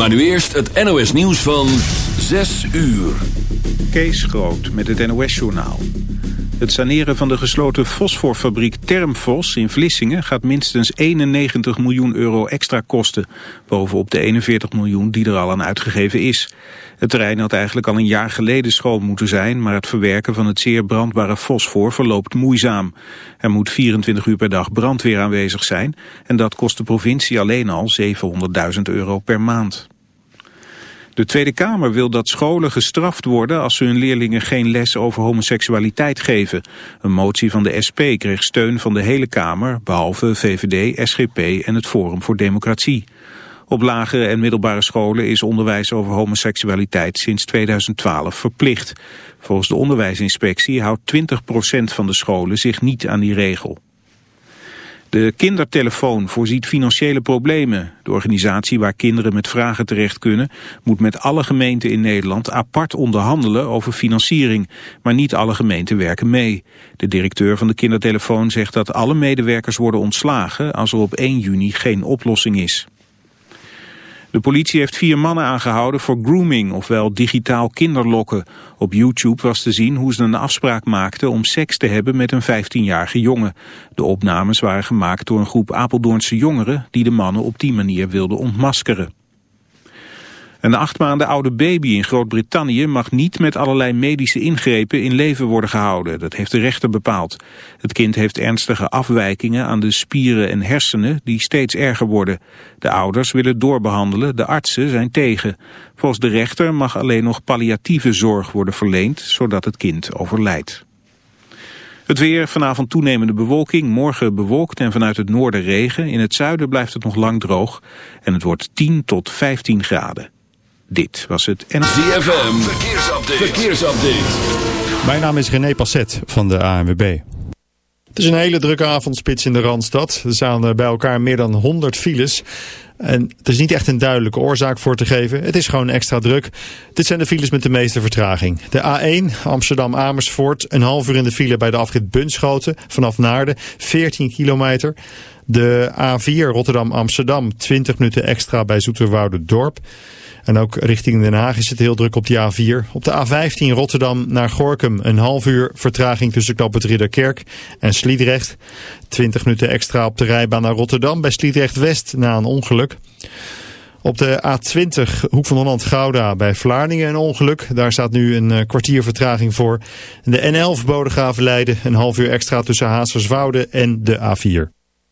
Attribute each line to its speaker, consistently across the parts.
Speaker 1: Maar nu eerst het NOS nieuws van 6 uur.
Speaker 2: Kees Groot met het NOS-journaal. Het saneren van de gesloten fosforfabriek Termfos in Vlissingen gaat minstens 91 miljoen euro extra kosten. Bovenop de 41 miljoen die er al aan uitgegeven is. Het terrein had eigenlijk al een jaar geleden schoon moeten zijn, maar het verwerken van het zeer brandbare fosfor verloopt moeizaam. Er moet 24 uur per dag brandweer aanwezig zijn en dat kost de provincie alleen al 700.000 euro per maand. De Tweede Kamer wil dat scholen gestraft worden als ze hun leerlingen geen les over homoseksualiteit geven. Een motie van de SP kreeg steun van de hele Kamer, behalve VVD, SGP en het Forum voor Democratie. Op lagere en middelbare scholen is onderwijs over homoseksualiteit sinds 2012 verplicht. Volgens de onderwijsinspectie houdt 20% van de scholen zich niet aan die regel. De kindertelefoon voorziet financiële problemen. De organisatie waar kinderen met vragen terecht kunnen... moet met alle gemeenten in Nederland apart onderhandelen over financiering. Maar niet alle gemeenten werken mee. De directeur van de kindertelefoon zegt dat alle medewerkers worden ontslagen... als er op 1 juni geen oplossing is. De politie heeft vier mannen aangehouden voor grooming, ofwel digitaal kinderlokken. Op YouTube was te zien hoe ze een afspraak maakten om seks te hebben met een 15-jarige jongen. De opnames waren gemaakt door een groep Apeldoornse jongeren die de mannen op die manier wilden ontmaskeren. Een acht maanden oude baby in Groot-Brittannië mag niet met allerlei medische ingrepen in leven worden gehouden. Dat heeft de rechter bepaald. Het kind heeft ernstige afwijkingen aan de spieren en hersenen die steeds erger worden. De ouders willen doorbehandelen, de artsen zijn tegen. Volgens de rechter mag alleen nog palliatieve zorg worden verleend, zodat het kind overlijdt. Het weer, vanavond toenemende bewolking, morgen bewolkt en vanuit het noorden regen. In het zuiden blijft het nog lang droog en het wordt 10 tot 15 graden. Dit was het
Speaker 1: en ZFM, verkeersupdate. verkeersupdate.
Speaker 3: Mijn naam is René Passet van de ANWB. Het is een hele drukke avondspits in de Randstad. Er staan eh, bij elkaar meer dan 100 files. En er is niet echt een duidelijke oorzaak voor te geven. Het is gewoon extra druk. Dit zijn de files met de meeste vertraging. De A1 Amsterdam-Amersfoort. Een half uur in de file bij de afrit Bunschoten. Vanaf Naarden 14 kilometer. De A4 Rotterdam-Amsterdam. 20 minuten extra bij Dorp. En ook richting Den Haag is het heel druk op de A4. Op de A15 Rotterdam naar Gorkum een half uur vertraging tussen knap Ridderkerk en Sliedrecht. 20 minuten extra op de rijbaan naar Rotterdam bij Sliedrecht West na een ongeluk. Op de A20 Hoek van Holland-Gouda bij Vlaardingen een ongeluk. Daar staat nu een eh, kwartier vertraging voor. De N11 Bodegraven Leiden een half uur extra tussen Hazerswoude en de A4.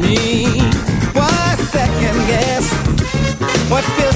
Speaker 4: me. Why second guess what
Speaker 5: feels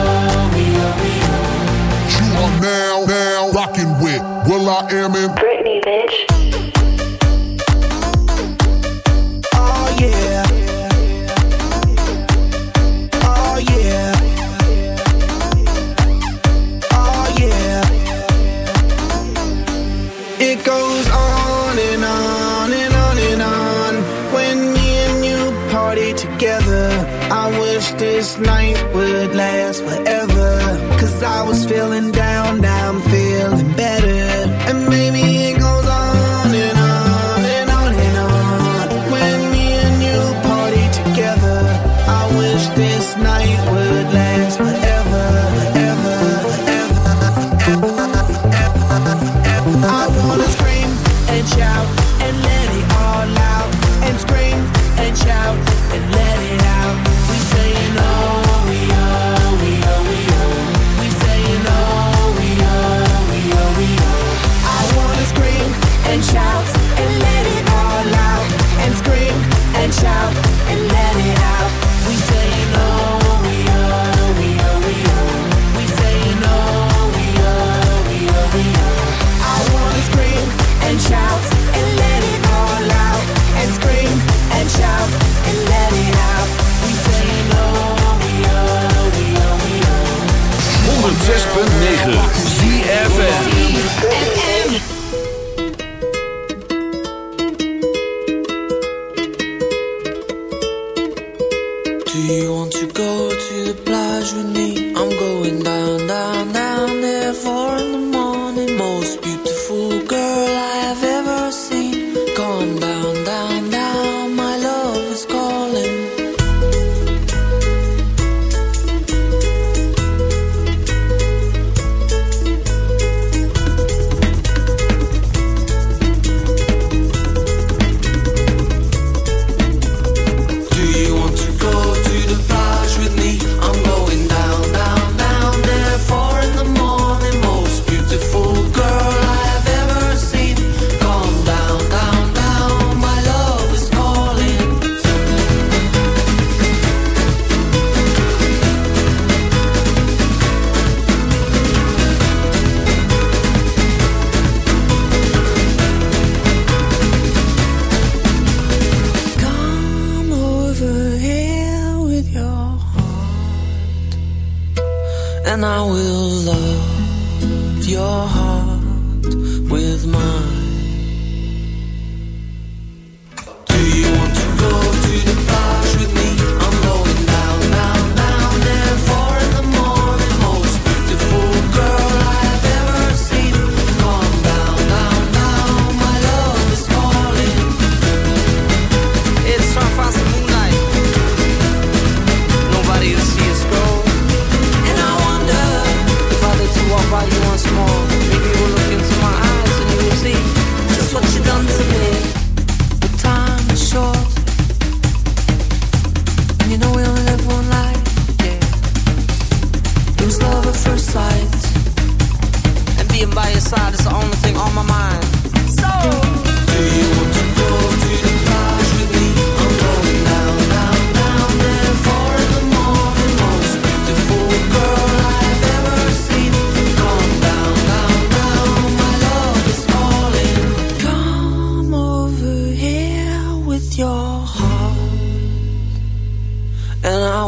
Speaker 5: now, now rocking with Will I Am in
Speaker 4: Britney, bitch.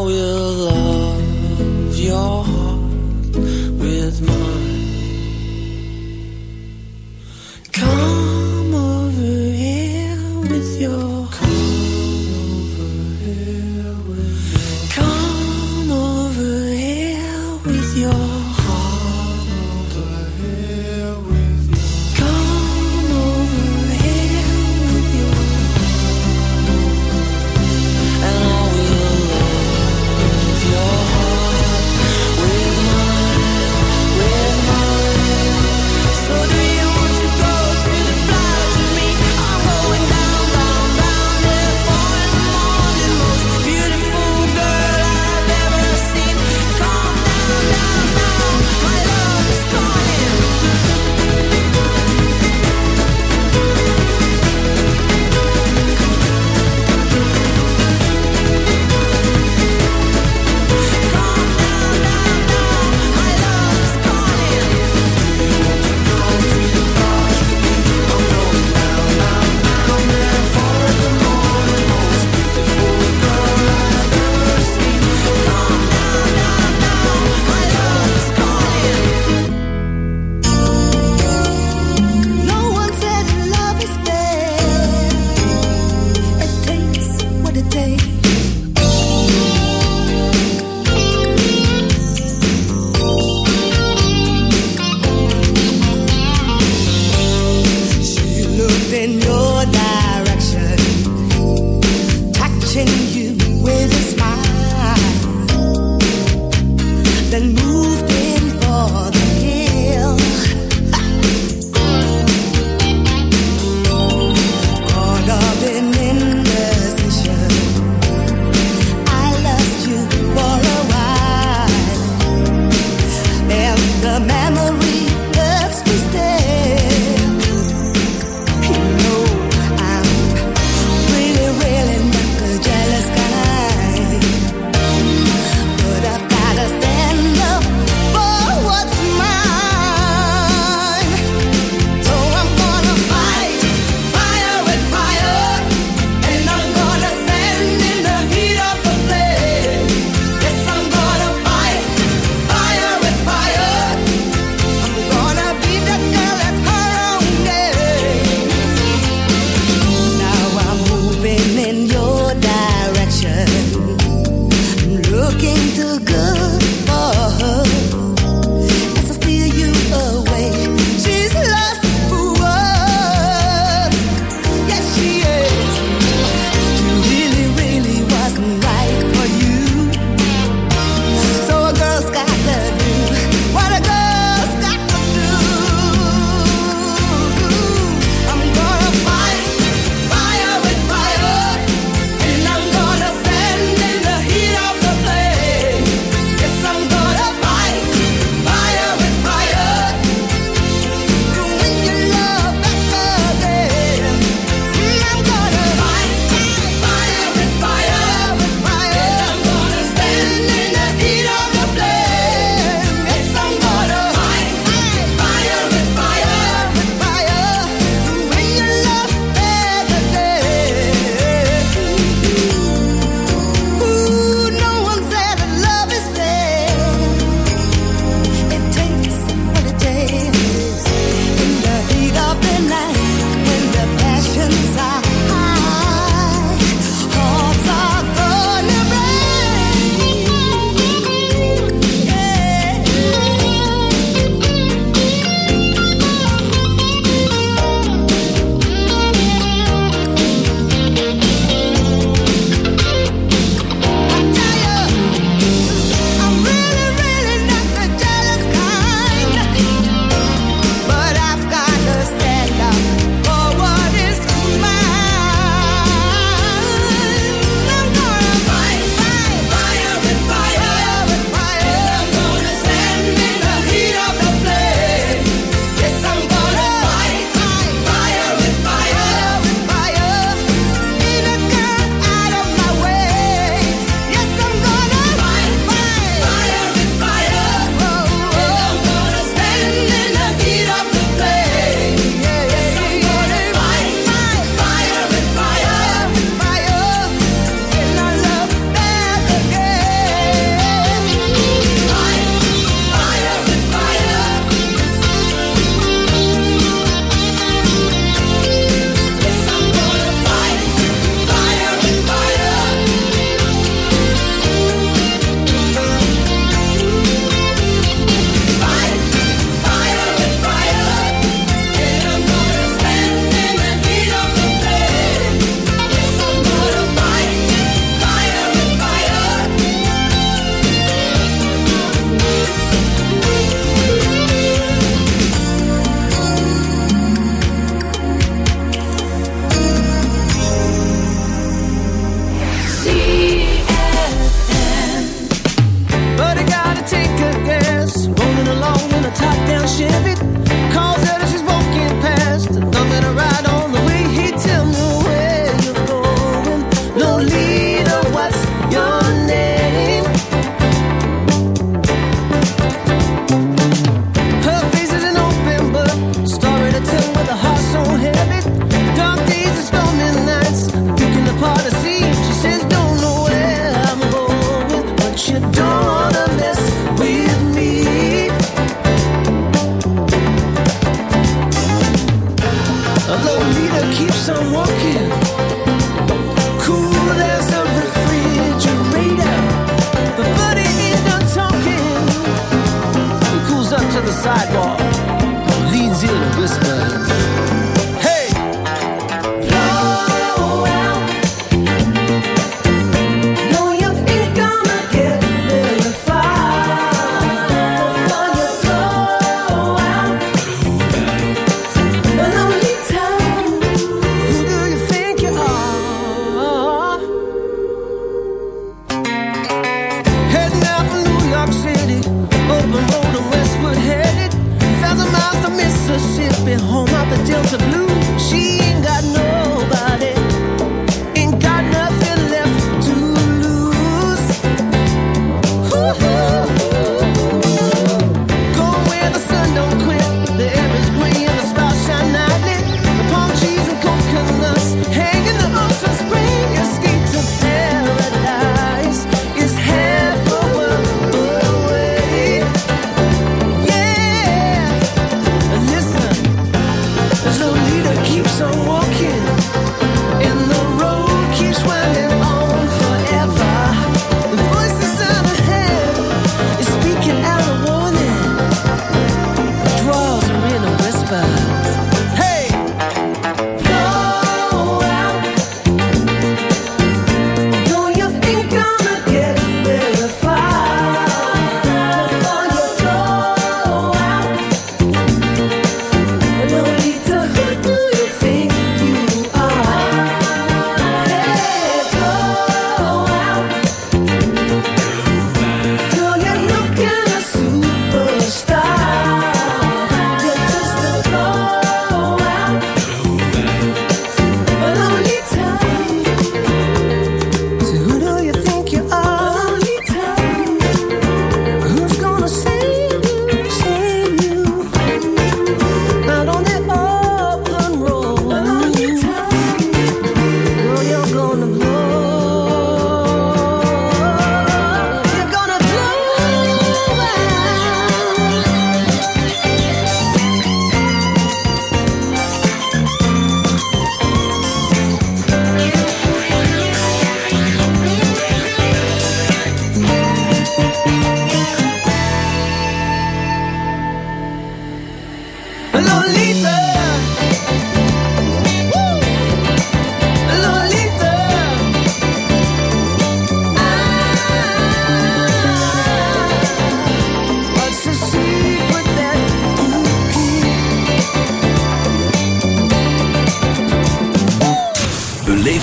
Speaker 6: Will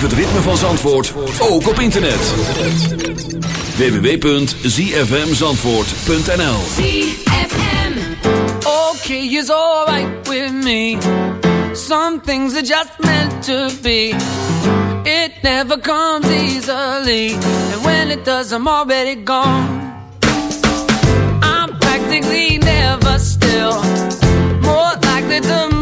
Speaker 1: het ritme van Zandvoort ook op internet. www.zfmzandvoort.nl ZFM
Speaker 7: Okay is alright with me. Some things are just meant to be. It never comes easily. And when it does I'm already gone. I'm practically never still. More likely the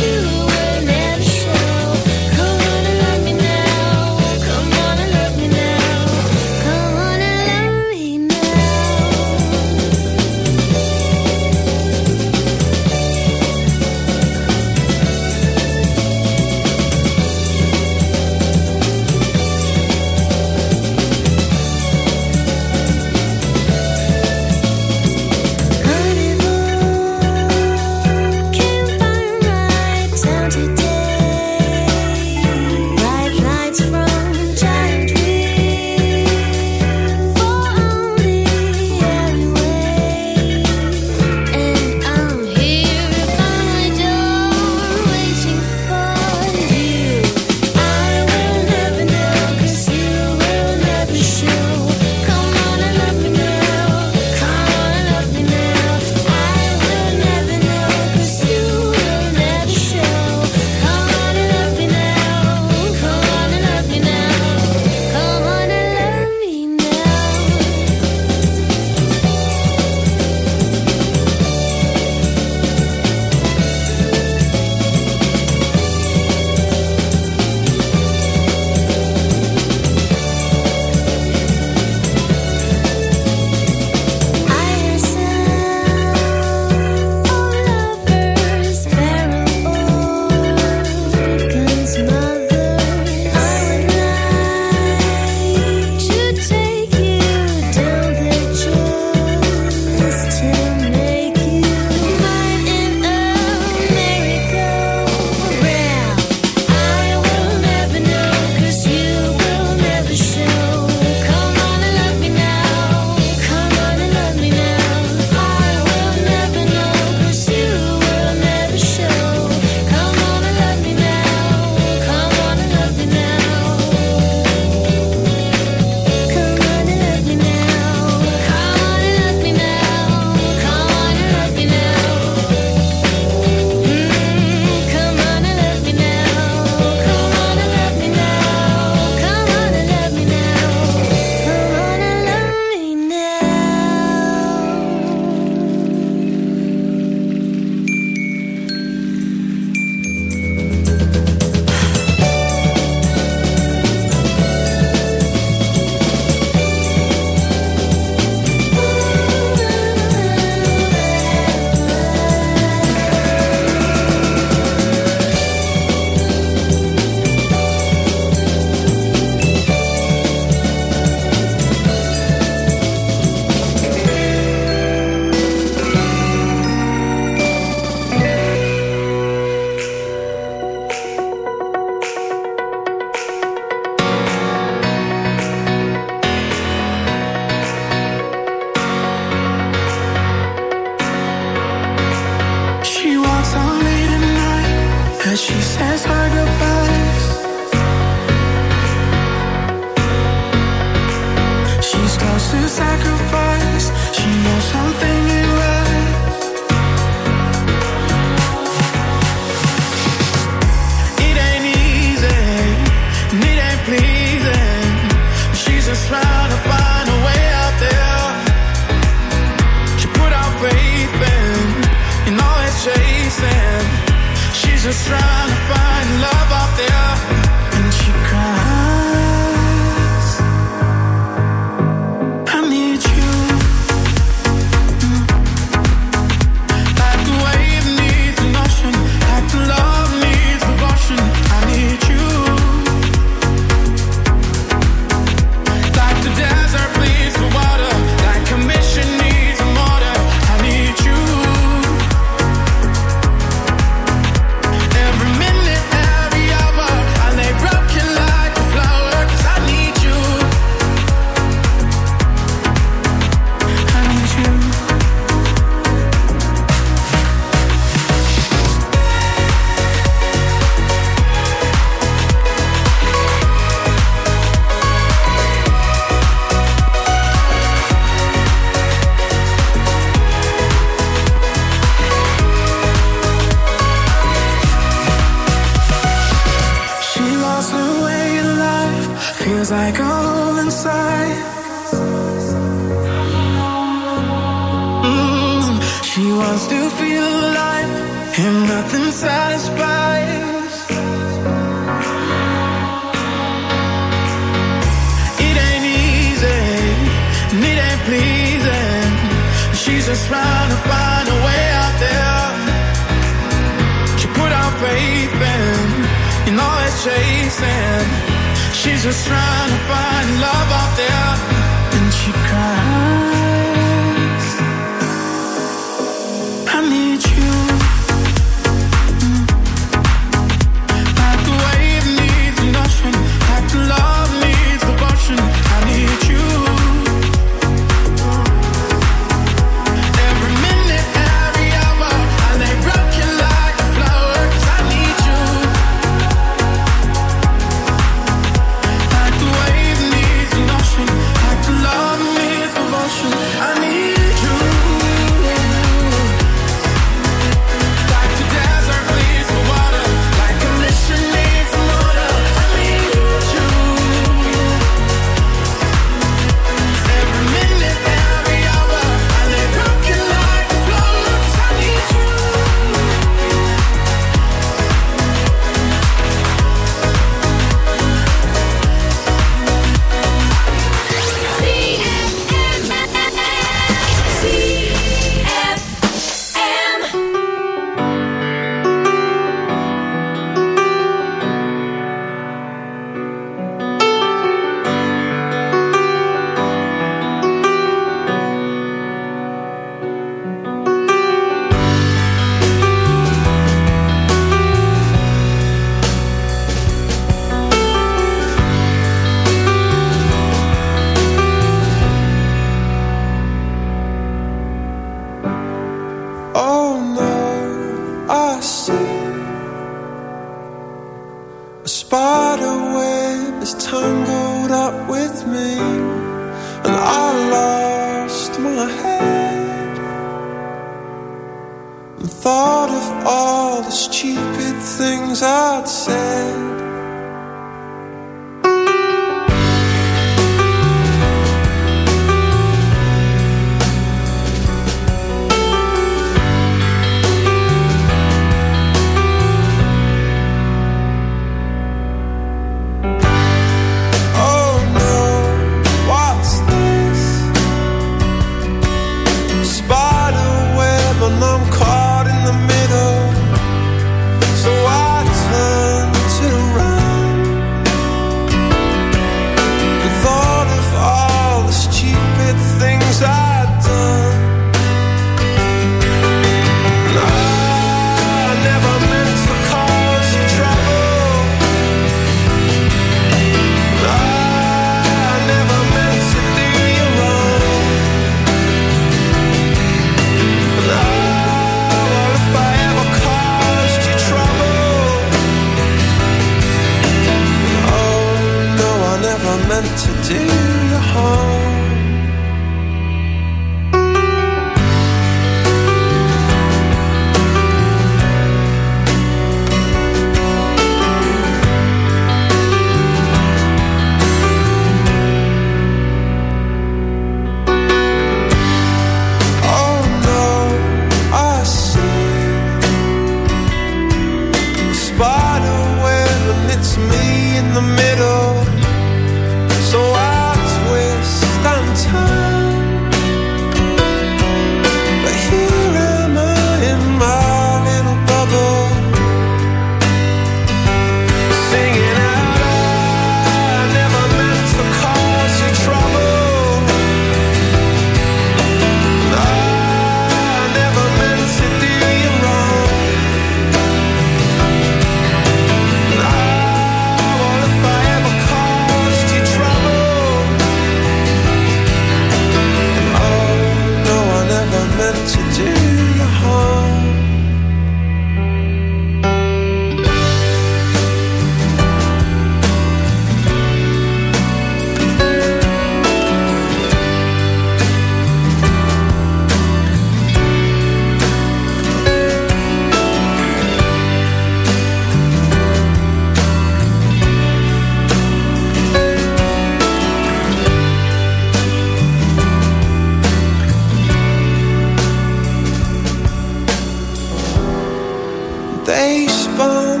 Speaker 8: They spun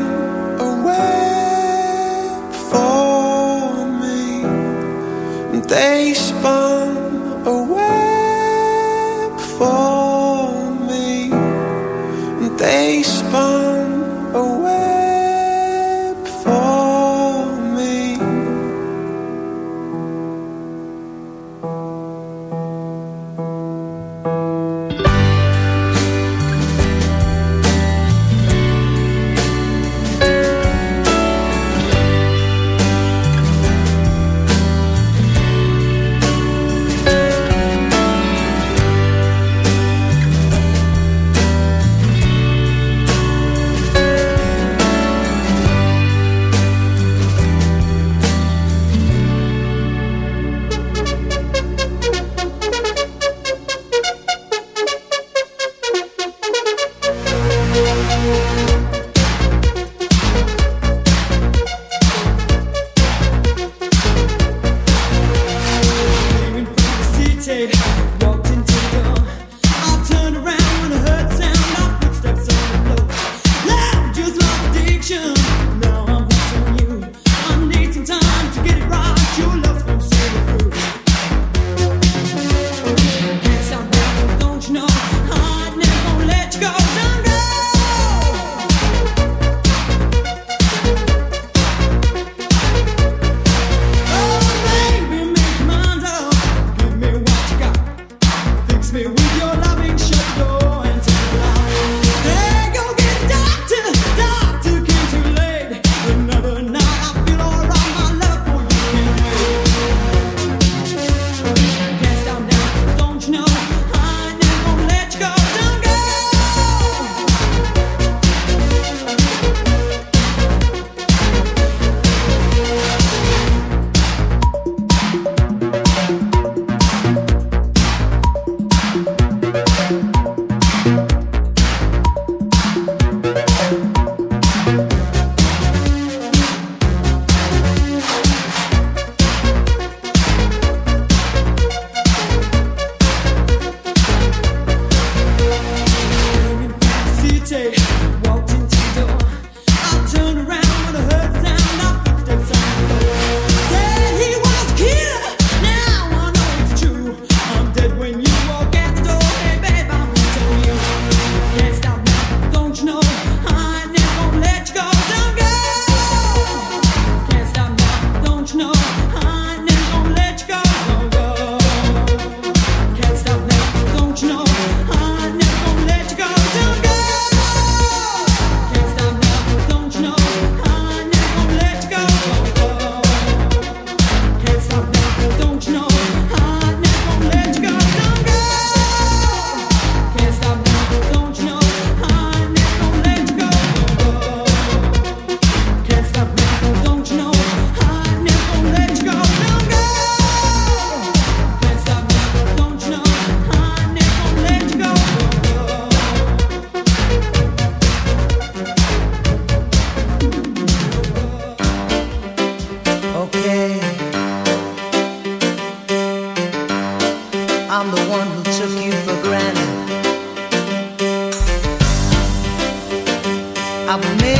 Speaker 8: a web for me. They spun.
Speaker 9: I